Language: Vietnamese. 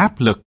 áp lực.